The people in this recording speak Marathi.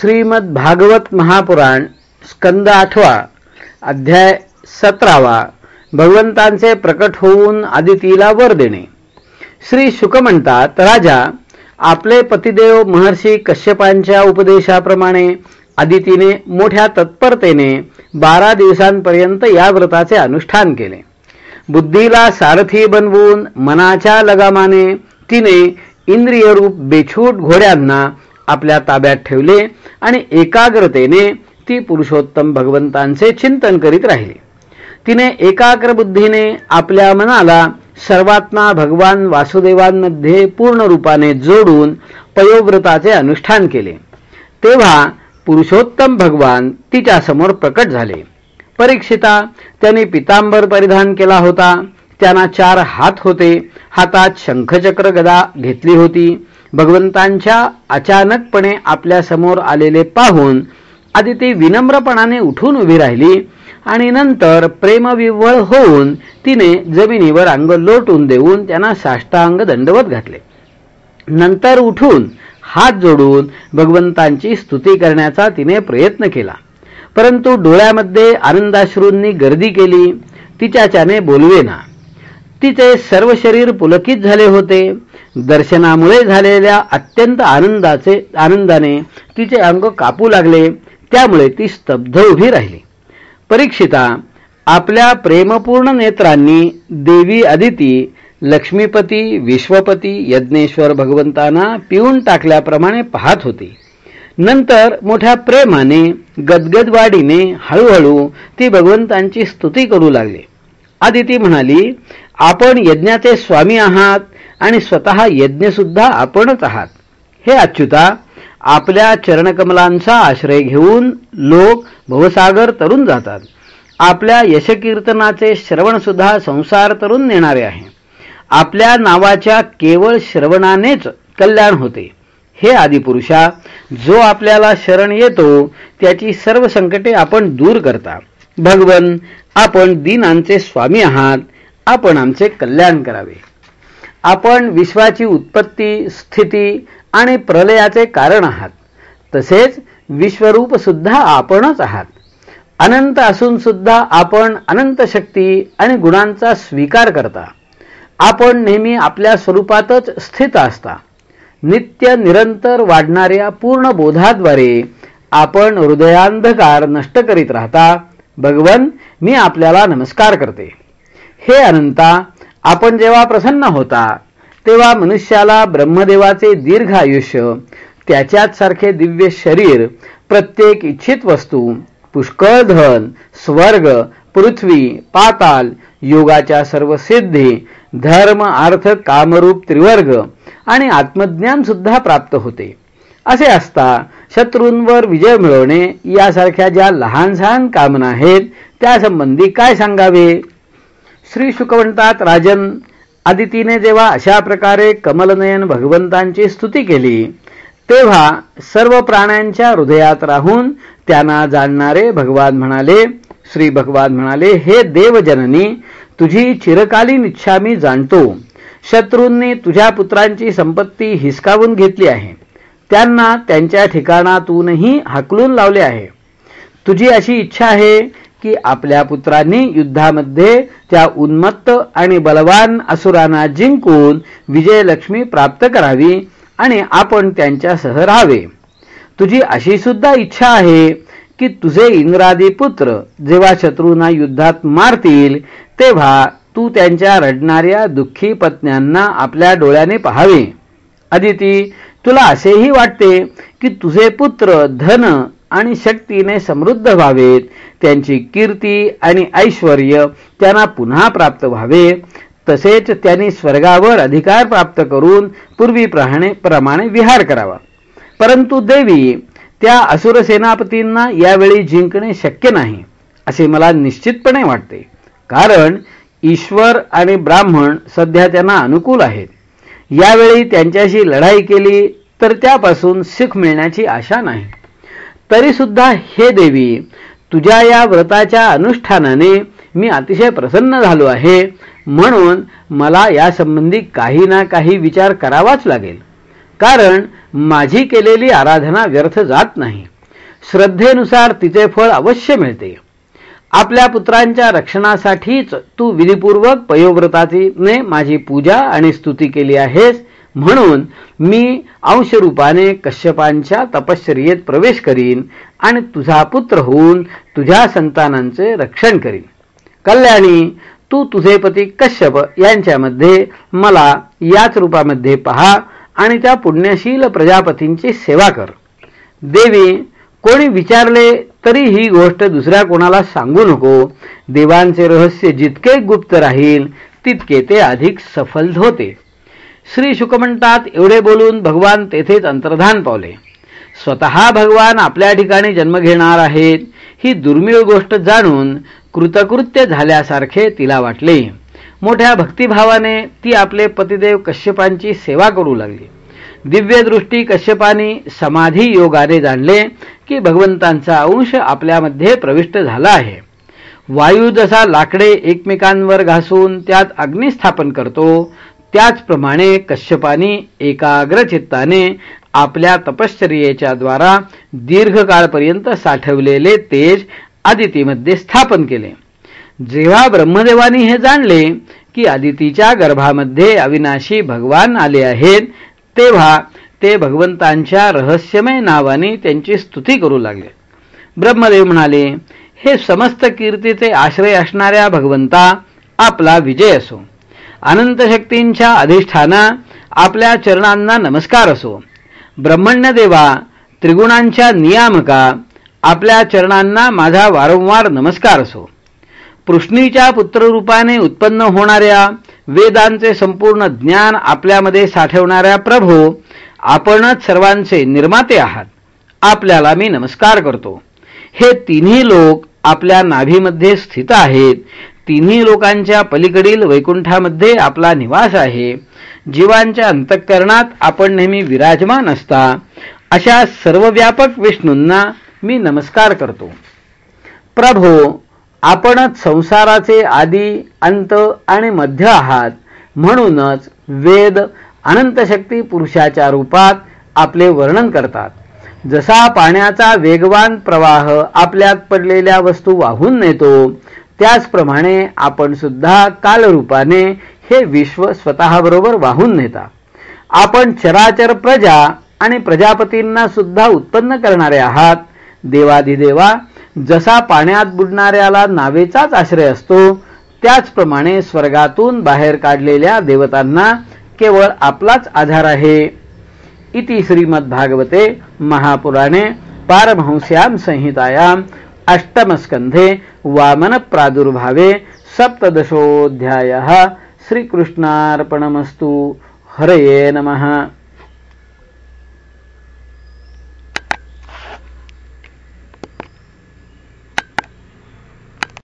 श्रीमद भागवत महापुराण स्कंद आठवा अध्याय सतरावा. भगवंतांचे प्रकट होऊन आदितीला वर देणे. श्री शुक म्हणतात राजा आपले पतिदेव महर्षी कश्यपांच्या उपदेशाप्रमाणे आदितीने मोठ्या तत्परतेने बारा दिवसांपर्यंत या व्रताचे अनुष्ठान केले. बुद्धीला सारथी बनवून मनाच्या लगामाने तिने इंद्रियरूप बेछूट घोड्यांना आपल्या ताब्यात ठेवले आणि एकाग्रतेने ती पुरुषोत्तम भगवंतांचे चिंतन करीत राहिली. तिने एकाग्र बुद्धीने आपल्या मनाला सर्वात्मा भगवान वासुदेवांमध्ये पूर्ण रूपाने जोडून पयोव्रताचे अनुष्ठान केले. तेव्हा पुरुषोत्तम भगवान तिच्या समोर प्रकट झाले. परीक्षिता त्यांनी पितांबर परिधान केला होता. त्यांना चार हात होते. हातात शंखचक्र गदा घेतली होती. भगवंतांच्या अचानकपणे आपल्यासमोर आलेले पाहून आदिती विनम्रपणाने उठून उभी राहिली आणि नंतर प्रेमविव्वळ होऊन तिने जमिनीवर अंग लोटून देऊन त्यांना साष्टांग दंडवत घातले. नंतर उठून हात जोडून भगवंतांची स्तुती करण्याचा तिने प्रयत्न केला. परंतु डोळ्यामध्ये आनंदाश्रूंनी गर्दी केली. तिच्याच्याने बोलवेना. तिचे सर्व शरीर पुलकित झाले होते. दर्शनामुळे झालेल्या अत्यंत आनंदाचे आनंदाने तिचे अंग कापू लागले. त्यामुळे ती स्तब्ध उभी राहिली. परीक्षिता आपल्या प्रेमपूर्ण नेत्रांनी देवी अदिती लक्ष्मीपती विश्वपती यज्ञेश्वर भगवंतांना पिऊन टाकल्याप्रमाणे पाहत होती. नंतर मोठ्या प्रेमाने गदगदवाडीने हळूहळू ती भगवंतांची स्तुती करू लागली. आदिती म्हणाली आपण यज्ञाचे स्वामी आहात आणि स्वतः यज्ञ सुद्धा आपणच आहात. हे अच्युता आपल्या चरणकमलांचा आश्रय घेऊन लोक भवसागर तरुण जातात. आपल्या यशकीर्तनाचे श्रवण सुद्धा संसार तरुण नेणारे आहे. आपल्या नावाच्या केवळ श्रवणानेच कल्याण होते. हे आदिपुरुषा जो आपल्याला शरण येतो त्याची सर्व संकटे आपण दूर करता. भगवन आपण दीनांचे स्वामी आहात. आपण आमचे कल्याण करावे. आपण विश्वाची उत्पत्ती स्थिती आणि प्रलयाचे कारण आहात. तसेच विश्वरूप सुद्धा आपणच आहात. अनंत असून सुद्धा आपण अनंत शक्ती आणि गुणांचा स्वीकार करता. आपण नेहमी आपल्या स्वरूपातच स्थित असता. नित्य निरंतर वाढणाऱ्या पूर्ण बोधाद्वारे आपण हृदयांधकार नष्ट करीत राहता. भगवन मी आपल्याला नमस्कार करते. हे अनंता आपण जेव्हा प्रसन्न होता तेव्हा मनुष्याला ब्रह्मदेवाचे दीर्घ आयुष्य त्याच्याच सारखे दिव्य शरीर प्रत्येक इच्छित वस्तू पुष्कळ धन स्वर्ग पृथ्वी पाताल योगाच्या सर्व सिद्धी धर्म अर्थ कामरूप त्रिवर्ग आणि आत्मज्ञान सुद्धा प्राप्त होते. असे असता शत्रूंवर विजय मिळवणे यासारख्या ज्या लहान सहान कामना आहेत त्यासंबंधी काय सांगावे? श्री शुकवंतात राजन आदितीने जेव्हा अशा प्रकारे कमलनयन भगवंतांची स्तुती केली तेव्हा सर्व प्राण्यांच्या हृदयात राहून त्यांना जाणणारे भगवान म्हणाले श्री भगवान म्हणाले हे देवजननी तुझी चिरकालीन इच्छा मी जाणतो. शत्रूंनी तुझ्या पुत्रांची संपत्ती हिसकावून घेतली आहे. त्यांना त्यांच्या ठिकाणातूनही हाकलून लावले आहे. तुझी अशी इच्छा आहे की आपल्या पुत्रांनी युद्धामध्ये त्या उन्मत्त आणि बलवान असुरांना जिंकून विजयलक्ष्मी प्राप्त करावी आणि आपण त्यांच्यासह राहावे. तुझी अशी सुद्धा इच्छा आहे की तुझे इंद्रादी पुत्र जेव्हा शत्रूंना युद्धात मारतील तेव्हा तू त्यांच्या रडणाऱ्या दुःखी पत्न्यांना आपल्या डोळ्याने पहावे. अदिती तुला असेही वाटते की तुझे पुत्र धन आणि शक्तीने समृद्ध व्हावेत. त्यांची कीर्ती आणि ऐश्वर त्यांना पुन्हा प्राप्त व्हावे. तसेच त्यांनी स्वर्गावर अधिकार प्राप्त करून पूर्वी प्रमाणे विहार करावा. परंतु देवी त्या असुर सेनापतींना यावेळी जिंकणे शक्य नाही असे मला निश्चितपणे वाटते. कारण ईश्वर आणि ब्राह्मण सध्या त्यांना अनुकूल आहेत. यावेळी त्यांच्याशी लढाई केली तर त्यापासून सुख मिळण्याची आशा नाही. तरी सुद्धा हे देवी तुझ्या या व्रताच्या अनुष्ठानाने मी अतिशय प्रसन्न झालो आहे. म्हणून मला यासंबंधी काही ना काही विचार करावाच लागेल. कारण माझी केलेली आराधना व्यर्थ जात नाही. श्रद्धेनुसार तिचे फळ अवश्य मिळते. आपल्या पुत्रांच्या रक्षणासाठीच तू विधिपूर्वक पयोव्रताने माझी पूजा आणि स्तुती केली आहेस. म्हणून मी अंशरूपाने कश्यपांच्या तपश्चर्येत प्रवेश करीन आणि तुझा पुत्र होऊन तुझ्या संतानांचे रक्षण करीन. कल्याणी तू तुझे पती कश्यप यांच्यामध्ये मला याच रूपामध्ये पहा आणि त्या पुण्यशील प्रजापतींची सेवा कर. देवी कोणी विचारले तरी ही गोष्ट दुसऱ्या कोणाला सांगू नको. देवांचे रहस्य जितके गुप्त राहील तितके ते अधिक सफल होते. श्री शुक म्हणतात एवढे बोलून भगवान तेथेच अंतर्धान पावले. स्वतः भगवान आपल्या ठिकाणी जन्म घेणार आहेत ही दुर्मिळ गोष्ट जाणून कृतकृत्य झाल्यासारखे तिला वाटले. मोठ्या भक्तिभावाने ती आपले पतिदेव कश्यपांची सेवा करू लागली. दिव्य दृष्टी कश्यपानी समाधी योगाने जाणले की भगवंतांचा अंश आपल्यामध्ये प्रविष्ट झाला आहे. वायू जसा लाकडे एकमेकांवर घासून त्यात अग्निस्थापन करतो त्याचप्रमाणे कश्यपानी एकाग्र चित्ताने आपल्या तपश्चर्येच्या द्वारा दीर्घकाळपर्यंत साठवलेले तेज आदितीमध्ये स्थापन केले. जेव्हा ब्रह्मदेवानी हे जाणले की आदितीच्या गर्भामध्ये अविनाशी भगवान आले आहेत तेव्हा ते भगवंतांच्या रहस्यमय नावाने त्यांची स्तुती करू लागले. ब्रह्मदेव म्हणाले हे समस्त कीर्तीचे आश्रय असणाऱ्या भगवंता आपला विजय असो. अनंत शक्तींच्या अधिष्ठाना आपल्या चरणांना नमस्कार असो. ब्रह्मण्य देवा त्रिगुणांच्या नियामका आपल्या चरणांना माझा वारंवार नमस्कार असो. पृष्णीच्या पुत्ररूपाने उत्पन्न होणाऱ्या वेदांचे संपूर्ण ज्ञान आपल्यामध्ये साठवणाऱ्या प्रभू आपणच सर्वांचे निर्माते आहात. आपल्याला मी नमस्कार करतो. हे तिन्ही लोक आपल्या नाभीमध्ये स्थित आहेत. तिन्ही लोकांच्या पलीकडील वैकुंठामध्ये आपला निवास आहे. जीवांच्या अंतःकरणात आपण नेहमी विराजमान असता. अशा सर्वव्यापक विष्णूंना मी नमस्कार करतो. प्रभो आपणच संसाराचे आदी अंत आणि मध्य आहात. म्हणूनच वेद अनंतशक्ती पुरुषाच्या रूपात आपले वर्णन करतात. जसा पाण्याचा वेगवान प्रवाह आपल्यात पडलेल्या वस्तू वाहून नेतो त्याचप्रमाणे आपण सुद्धा कालरूपाने हे विश्व स्वतःबरोबर वाहून नेता. आपण चराचर प्रजा आणि प्रजापतींना सुद्धा उत्पन्न करणारे आहात. देवाधिदेवा जसा पाण्यात बुडणाऱ्याला नावेचाच आश्रय असतो त्याचप्रमाणे स्वर्गातून बाहेर काढलेल्या देवतांना केवळ आपलाच आधार आहे. इति श्रीमद्भागवते महापुराणे पारमहंस्यां संहितायाम् अष्टमस्कन्धे वामनप्रादुर्भावे सप्तदशोऽध्यायः श्रीकृष्णार्पणमस्तु। हरये नमः।